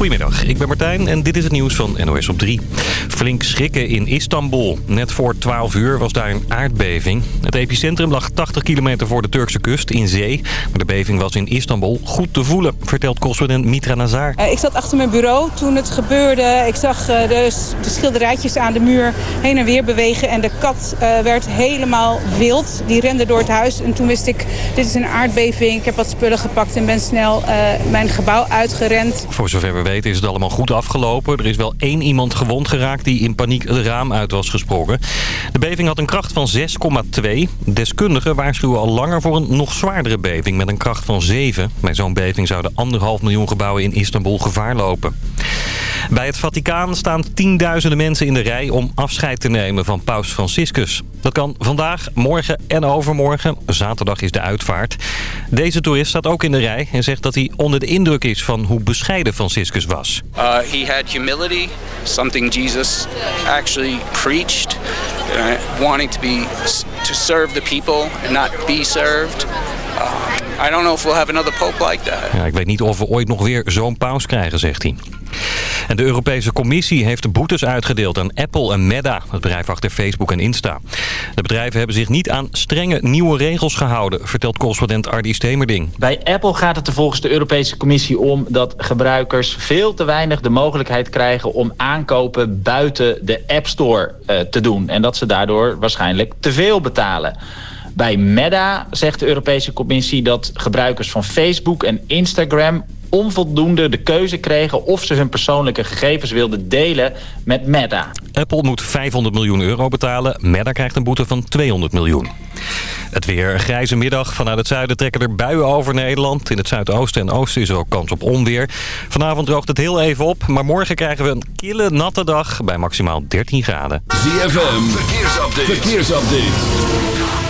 Goedemiddag, ik ben Martijn en dit is het nieuws van NOS op 3. Flink schrikken in Istanbul. Net voor 12 uur was daar een aardbeving. Het epicentrum lag 80 kilometer voor de Turkse kust in zee. Maar de beving was in Istanbul goed te voelen, vertelt correspondent Mitra Nazar. Eh, ik zat achter mijn bureau toen het gebeurde. Ik zag eh, de, de schilderijtjes aan de muur heen en weer bewegen. En de kat eh, werd helemaal wild. Die rende door het huis. En toen wist ik, dit is een aardbeving. Ik heb wat spullen gepakt en ben snel mijn gebouw uitgerend. Voor zover we is het allemaal goed afgelopen. Er is wel één iemand gewond geraakt die in paniek het raam uit was gesprongen. De beving had een kracht van 6,2. Deskundigen waarschuwen al langer voor een nog zwaardere beving met een kracht van 7. Bij zo'n beving zouden anderhalf miljoen gebouwen in Istanbul gevaar lopen. Bij het Vaticaan staan tienduizenden mensen in de rij om afscheid te nemen van paus Franciscus. Dat kan vandaag, morgen en overmorgen. Zaterdag is de uitvaart. Deze toerist staat ook in de rij en zegt dat hij onder de indruk is van hoe bescheiden Franciscus was. Uh, he had humility, something Jesus actually preached, uh, wanting to be to serve the people and not be served. Uh, I don't know if we'll have another pope like that. Ja, ik weet niet of we ooit nog weer zo'n paus krijgen, zegt hij. En de Europese Commissie heeft de boetes uitgedeeld aan Apple en Meta, het bedrijf achter Facebook en Insta. De bedrijven hebben zich niet aan strenge nieuwe regels gehouden, vertelt correspondent Ardi Stemerding. Bij Apple gaat het er volgens de Europese Commissie om dat gebruikers veel te weinig de mogelijkheid krijgen om aankopen buiten de App Store uh, te doen. En dat ze daardoor waarschijnlijk te veel betalen. Bij Meta zegt de Europese Commissie dat gebruikers van Facebook en Instagram onvoldoende de keuze kregen of ze hun persoonlijke gegevens wilden delen met Meta. Apple moet 500 miljoen euro betalen. Meta krijgt een boete van 200 miljoen. Het weer een grijze middag. Vanuit het zuiden trekken er buien over Nederland. In het zuidoosten en oosten is er ook kans op onweer. Vanavond droogt het heel even op. Maar morgen krijgen we een kille, natte dag bij maximaal 13 graden. ZFM, verkeersupdate. verkeersupdate.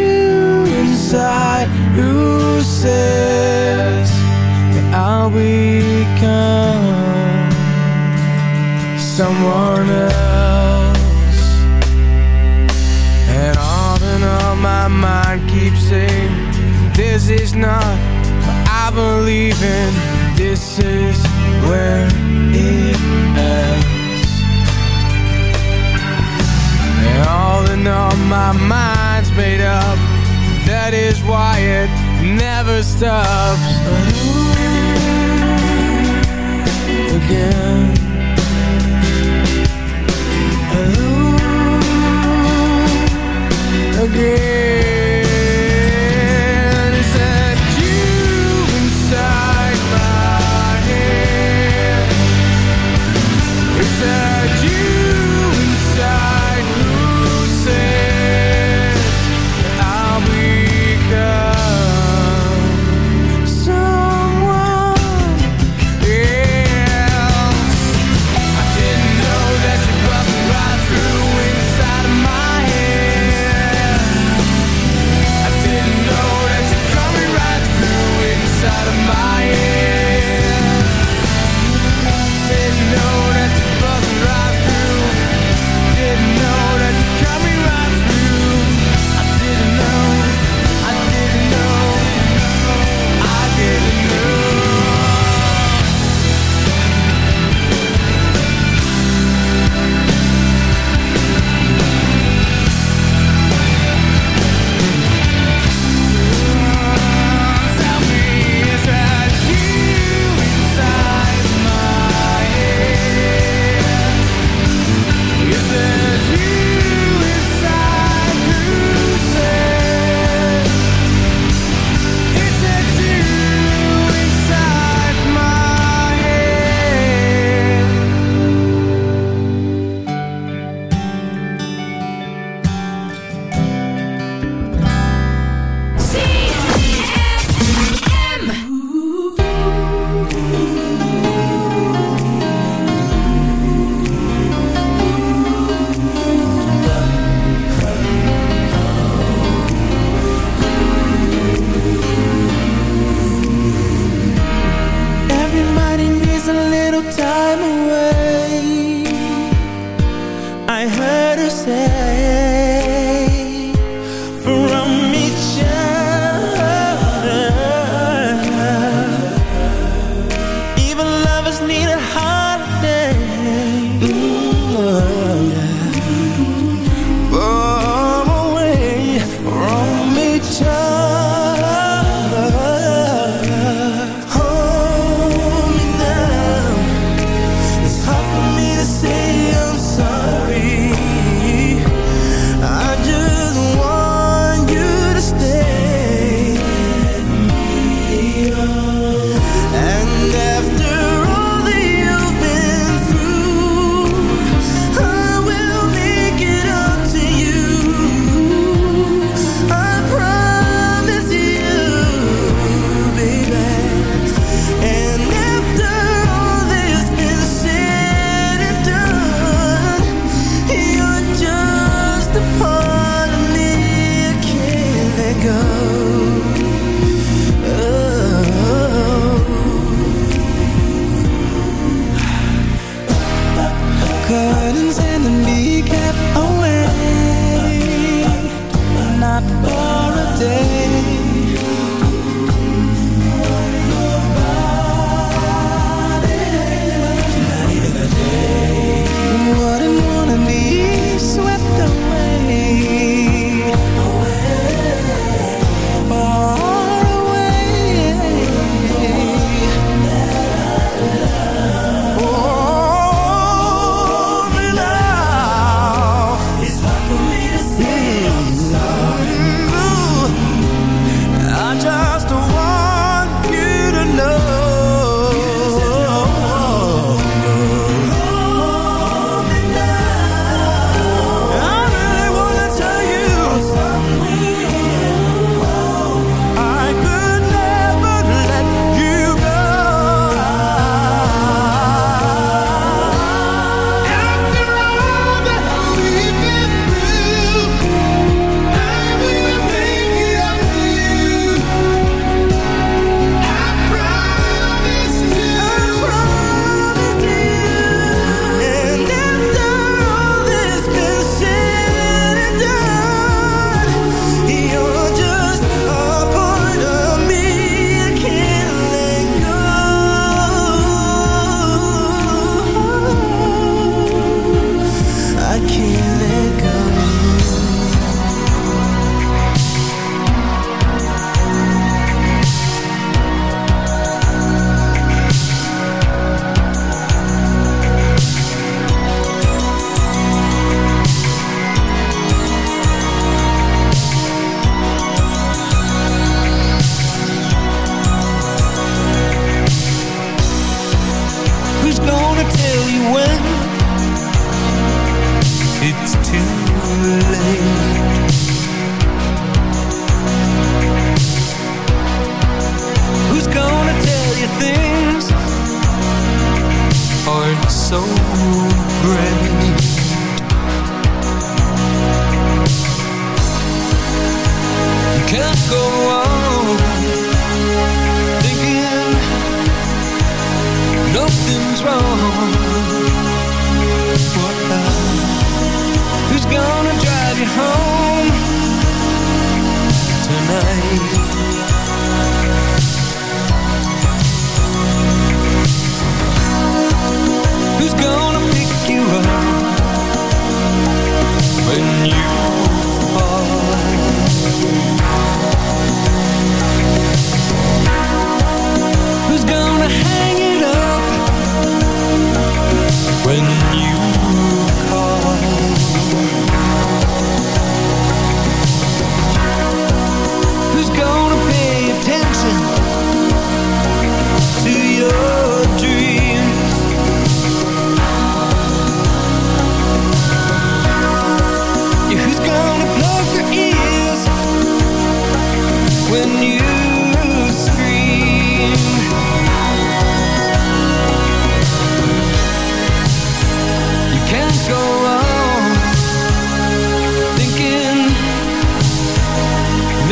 someone else And and on my mind keeps saying This is not what I believe in. This is where it ends. And all in all my mind's made up. That is why it never stops. Again here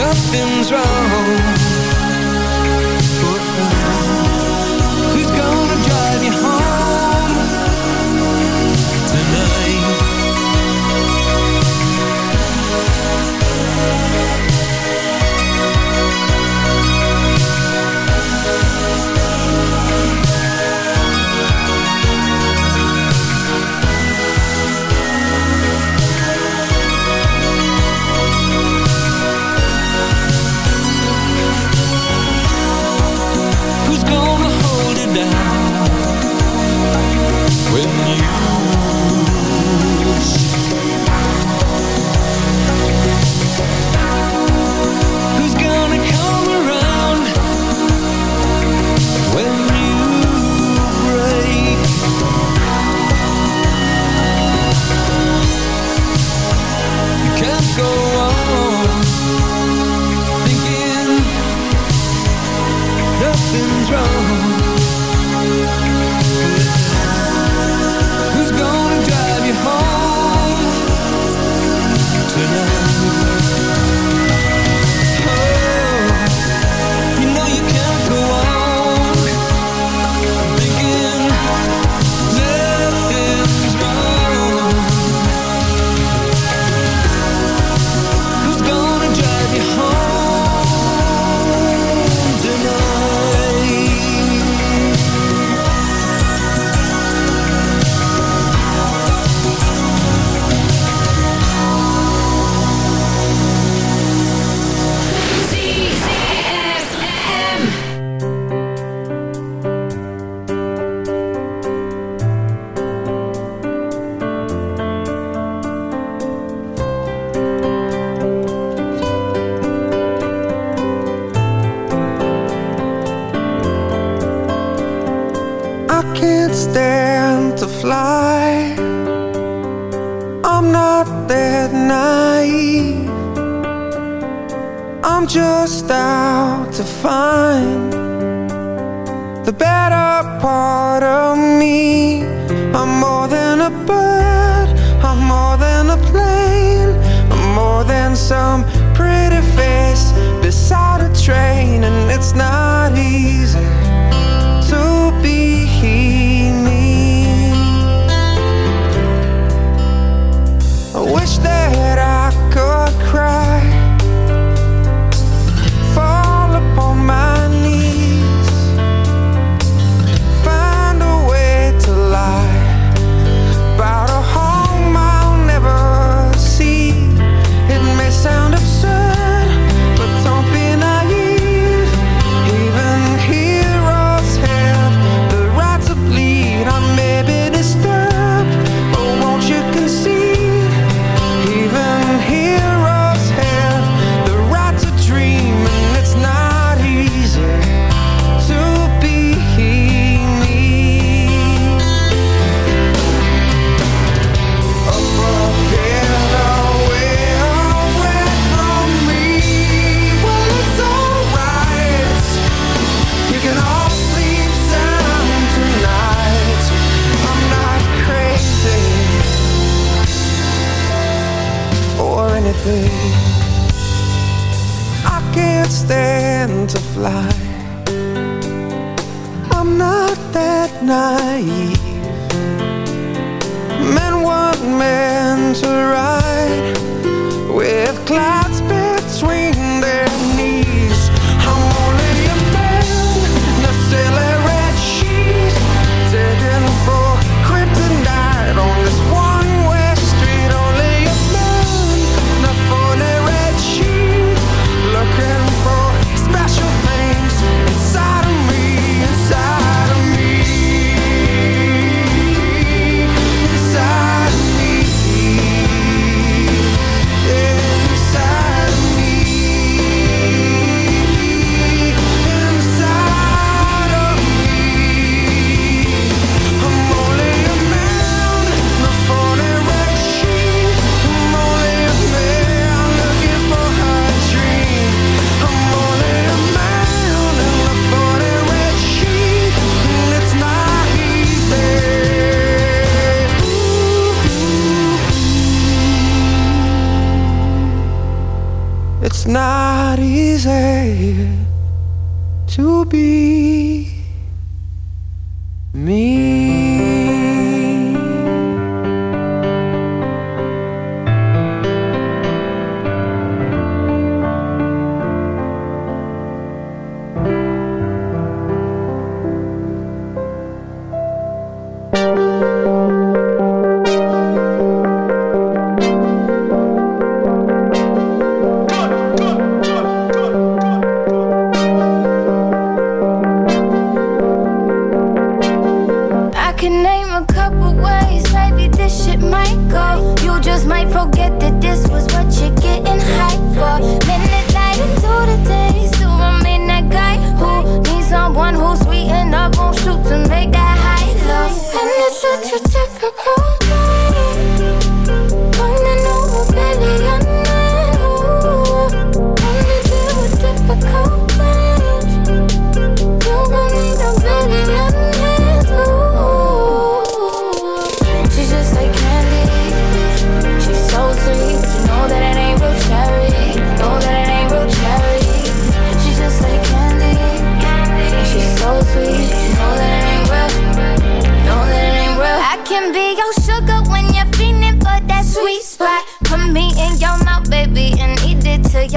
nothing's wrong. anything. I can't stand to fly. I'm not that naive. Men want men to ride With clouds It's not easy. can name a couple ways maybe this shit might go. You just might forget that this was what you're getting hype for. Minute light into the day, still I'm in that guy who needs someone who's sweet enough, won't shoot to make that high love. And it's such a difficult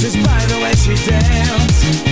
Just by the way she danced.